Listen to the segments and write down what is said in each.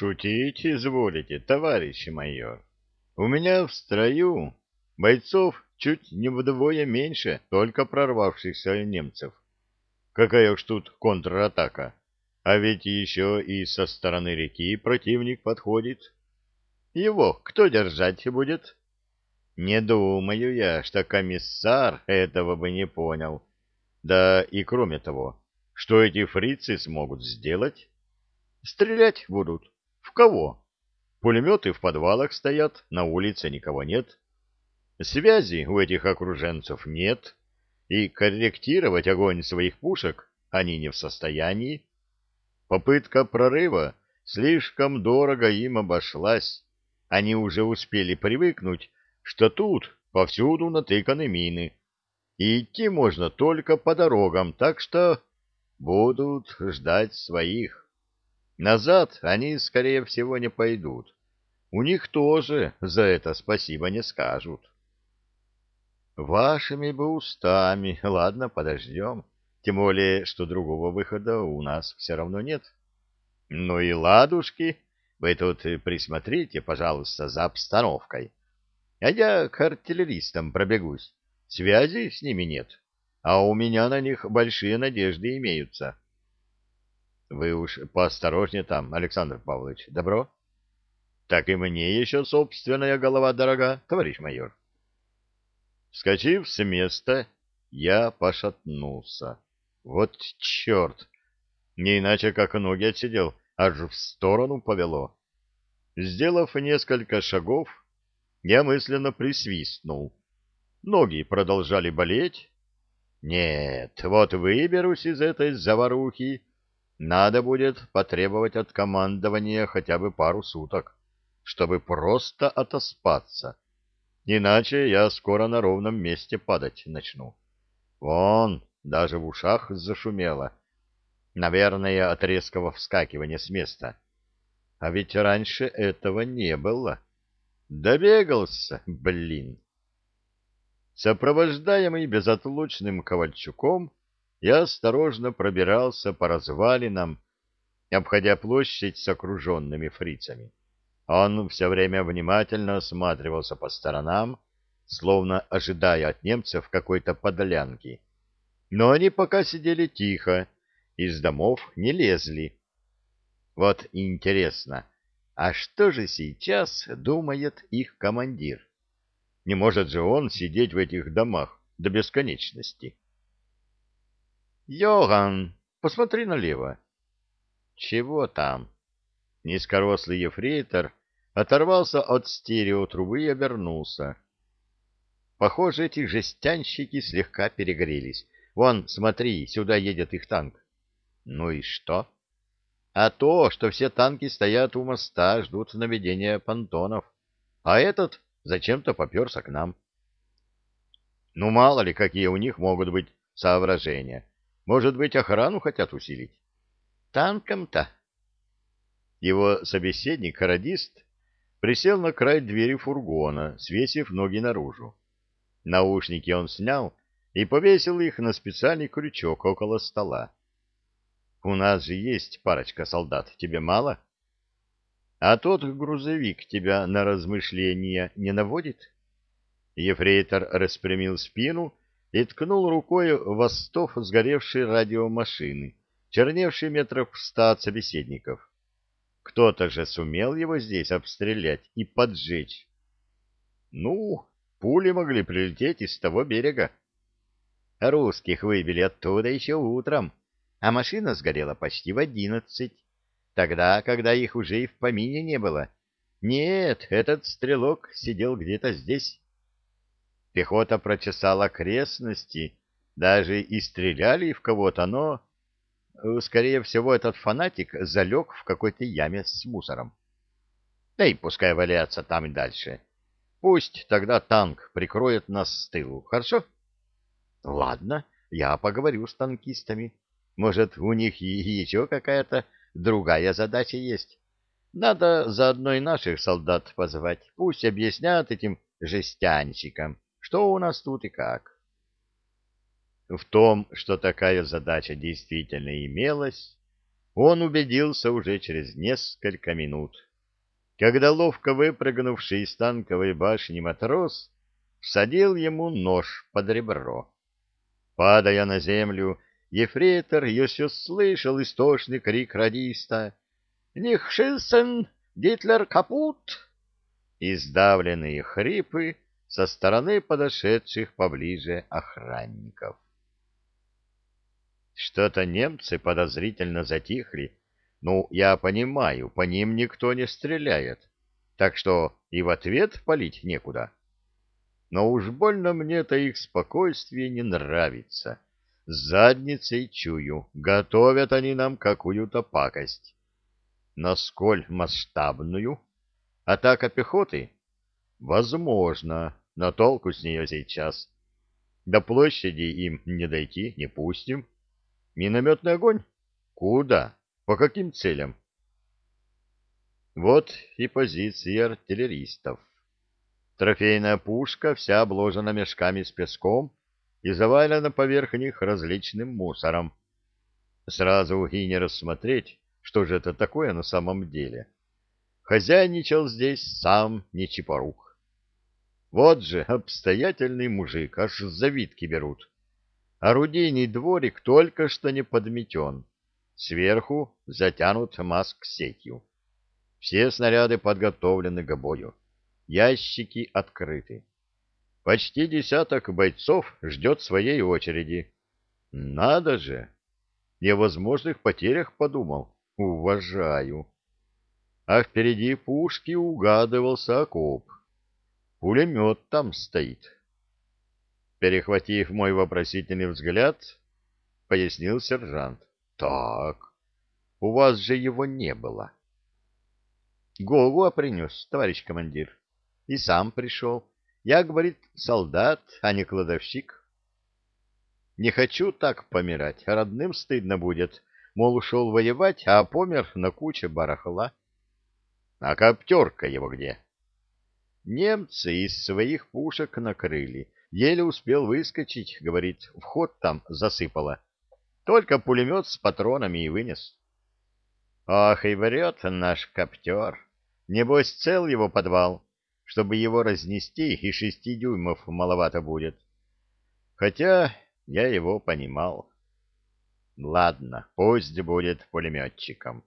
Шутить изволите, товарищ майор. У меня в строю бойцов чуть не вдвое меньше только прорвавшихся немцев. Какая уж тут контратака. А ведь еще и со стороны реки противник подходит. Его кто держать будет? Не думаю я, что комиссар этого бы не понял. Да и кроме того, что эти фрицы смогут сделать? Стрелять будут. Кого? Пулеметы в подвалах стоят, на улице никого нет. Связи у этих окруженцев нет, и корректировать огонь своих пушек они не в состоянии. Попытка прорыва слишком дорого им обошлась. Они уже успели привыкнуть, что тут повсюду натыканы мины, и идти можно только по дорогам, так что будут ждать своих. Назад они, скорее всего, не пойдут. У них тоже за это спасибо не скажут. Вашими бы устами. Ладно, подождем. Тем более, что другого выхода у нас все равно нет. Ну и ладушки. Вы тут присмотрите, пожалуйста, за обстановкой. А я к артиллеристам пробегусь. Связи с ними нет, а у меня на них большие надежды имеются. Вы уж поосторожнее там, Александр Павлович. Добро? Так и мне еще собственная голова дорога, товарищ майор. Вскочив с места, я пошатнулся. Вот черт! Не иначе, как ноги отсидел, аж в сторону повело. Сделав несколько шагов, я мысленно присвистнул. Ноги продолжали болеть. Нет, вот выберусь из этой заварухи, надо будет потребовать от командования хотя бы пару суток, чтобы просто отоспаться. Иначе я скоро на ровном месте падать начну. Вон, даже в ушах зашумело. Наверное, от резкого вскакивания с места. А ведь раньше этого не было. Добегался, блин. Сопровождаемый безотлучным Ковальчуком, я осторожно пробирался по развалинам, обходя площадь с окруженными фрицами. Он все время внимательно осматривался по сторонам, словно ожидая от немцев какой-то подлянки. Но они пока сидели тихо, из домов не лезли. Вот интересно, а что же сейчас думает их командир? Не может же он сидеть в этих домах до бесконечности. «Йоган, посмотри налево». «Чего там?» Низкорослый ефрейтор оторвался от стереотрубы и обернулся. Похоже, эти жестянщики слегка перегрелись. Вон, смотри, сюда едет их танк. Ну и что? А то, что все танки стоят у моста, ждут наведения понтонов. А этот зачем-то поперся к нам. Ну, мало ли, какие у них могут быть соображения. Может быть, охрану хотят усилить? Танком-то? Его собеседник, радист, присел на край двери фургона, свесив ноги наружу. Наушники он снял и повесил их на специальный крючок около стола. У нас же есть парочка солдат, тебе мало? А тот грузовик тебя на размышления не наводит? Ефрейтор распрямил спину и ткнул рукой в остов сгоревшей радиомашины, черневшей метров в ста от собеседников. Кто-то же сумел его здесь обстрелять и поджечь. Ну, пули могли прилететь из того берега. Русских выбили оттуда еще утром, а машина сгорела почти в одиннадцать, тогда, когда их уже и в помине не было. Нет, этот стрелок сидел где-то здесь. Пехота прочесала окрестности, даже и стреляли в кого-то, но, э, скорее всего, этот фанатик залег в какой-то яме с мусором. Да и пускай валяется там и дальше. Пусть тогда танк прикроет нас с тылу, хорошо? Ладно, я поговорю с танкистами. Может, у них еще какая-то другая задача есть. Надо заодно и наших солдат позвать. Пусть объяснят этим жестянщикам, что у нас тут и как. В том, что такая задача действительно имелась, он убедился уже через несколько минут, когда ловко выпрыгнувший из танковой башни матрос всадил ему нож под ребро. Падая на землю, ефрейтор еще слышал истошный крик радиста «Нихшисен! Гитлер капут!» и сдавленные хрипы со стороны подошедших поближе охранников. Что-то немцы подозрительно затихли. Ну, я понимаю, по ним никто не стреляет, так что и в ответ палить некуда. Но уж больно мне-то их спокойствие не нравится. С задницей чую, готовят они нам какую-то пакость. Но сколь масштабную? Атака пехоты? Возможно, но толку с нее сейчас. До площади им не дойти, не пустим. Минометный огонь? Куда? По каким целям? Вот и позиции артиллеристов. Трофейная пушка вся обложена мешками с песком и завалена поверх них различным мусором. Сразу и не рассмотреть, что же это такое на самом деле. Хозяйничал здесь сам Нечипорук. Вот же обстоятельный мужик, аж завидки берут. Орудийный дворик только что не подметен. Сверху затянут маск сетью. Все снаряды подготовлены к бою. Ящики открыты. Почти десяток бойцов ждет своей очереди. Надо же! Не о возможных потерях подумал. Уважаю. А впереди пушки угадывался окоп. Пулемет там стоит. Перехватив мой вопросительный взгляд, пояснил сержант. Так, у вас же его не было. Гогуа принес, товарищ командир. И сам пришел. Я, говорит, солдат, а не кладовщик. Не хочу так помирать, родным стыдно будет. Мол, ушел воевать, а помер на куче барахла. А коптерка его где? Немцы из своих пушек накрыли. Еле успел выскочить, говорит, вход там засыпало. Только пулемет с патронами и вынес. Ах, и врет наш коптер. Небось, цел его подвал. Чтобы его разнести, и шести дюймов маловато будет. Хотя я его понимал. Ладно, пусть будет пулеметчиком.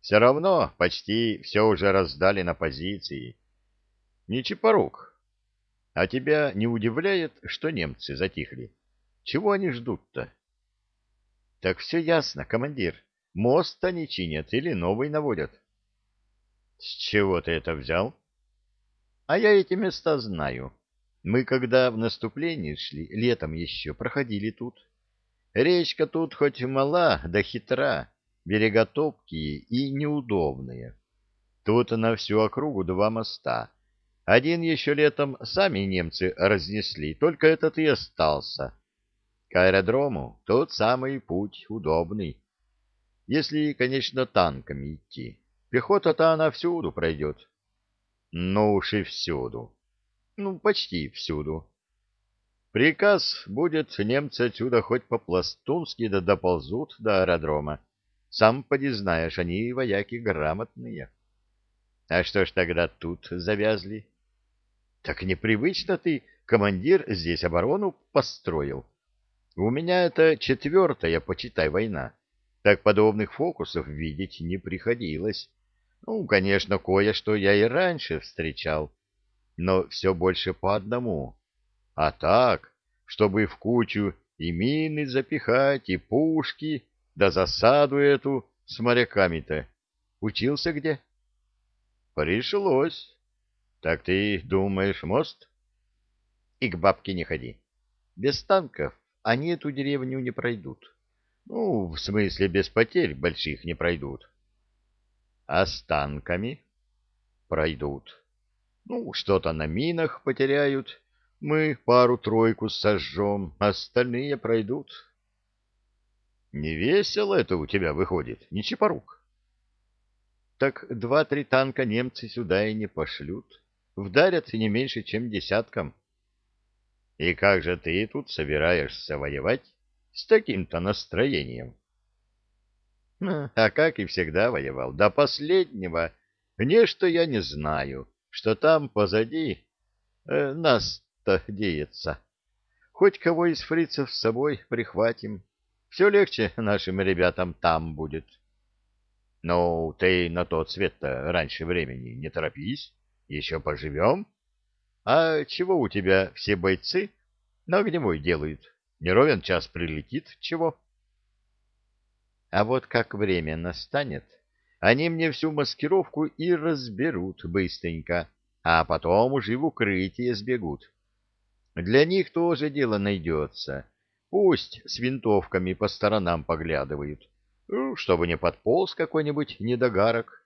Все равно почти все уже раздали на позиции. Не чепорук. А тебя не удивляет, что немцы затихли? Чего они ждут-то? Так все ясно, командир. Мост они чинят или новый наводят. С чего ты это взял? А я эти места знаю. Мы, когда в наступлении шли, летом еще проходили тут. Речка тут хоть мала, да хитра, берега топкие и неудобные. Тут на всю округу два моста. Один еще летом сами немцы разнесли, только этот и остался. К аэродрому тот самый путь удобный. Если, конечно, танками идти. Пехота-то она всюду пройдет. Ну уж и всюду. Ну, почти всюду. Приказ будет, немцы отсюда хоть по-пластунски да доползут до аэродрома. Сам поди знаешь, они вояки грамотные. А что ж тогда тут завязли? Так непривычно ты, командир, здесь оборону построил. У меня это четвертая, почитай, война. Так подобных фокусов видеть не приходилось. Ну, конечно, кое-что я и раньше встречал, но все больше по одному. А так, чтобы в кучу и мины запихать, и пушки, да засаду эту с моряками-то. Учился где? Пришлось. Так ты думаешь, мост? И к бабке не ходи. Без танков они эту деревню не пройдут. Ну, в смысле, без потерь больших не пройдут. А с танками пройдут. Ну, что-то на минах потеряют. Мы пару-тройку сожжем, остальные пройдут. Не весело это у тебя выходит, не чепорук. Так два-три танка немцы сюда и не пошлют. Вдарят не меньше, чем десятком. И как же ты тут собираешься воевать с таким-то настроением? А как и всегда воевал. До последнего. Нечто я не знаю, что там позади э, нас-то деется. Хоть кого из фрицев с собой прихватим. Все легче нашим ребятам там будет. Ну, ты на тот свет-то раньше времени не торопись. Еще поживем. А чего у тебя все бойцы на огневой делают? Не ровен час прилетит, чего? А вот как время настанет, они мне всю маскировку и разберут быстренько, а потом уже в укрытие сбегут. Для них тоже дело найдется. Пусть с винтовками по сторонам поглядывают, ну, чтобы не подполз какой-нибудь недогарок.